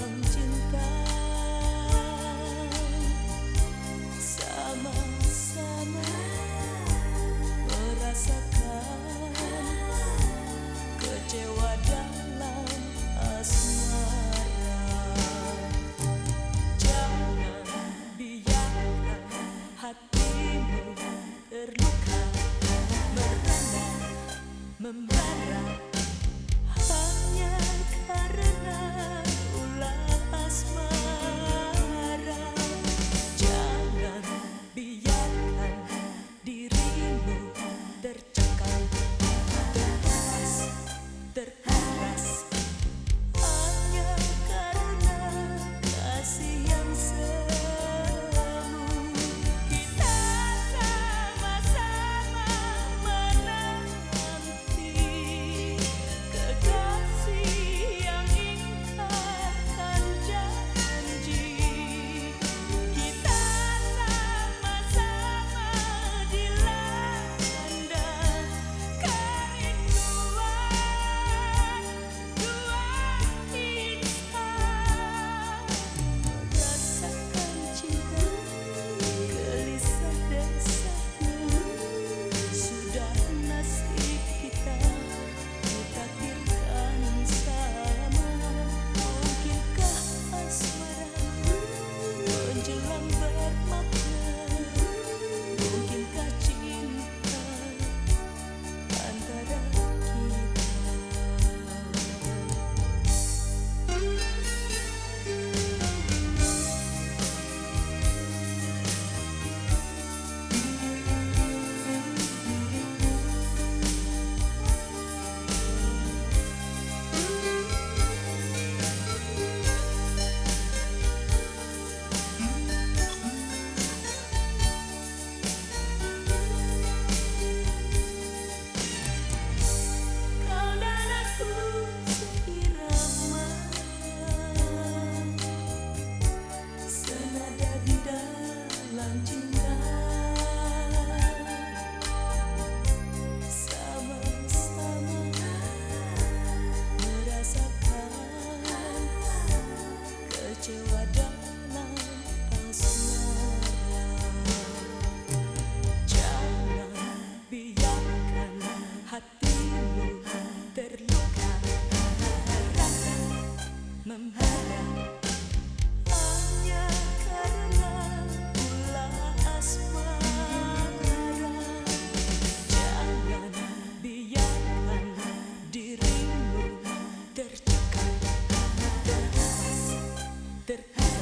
land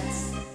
Jesus.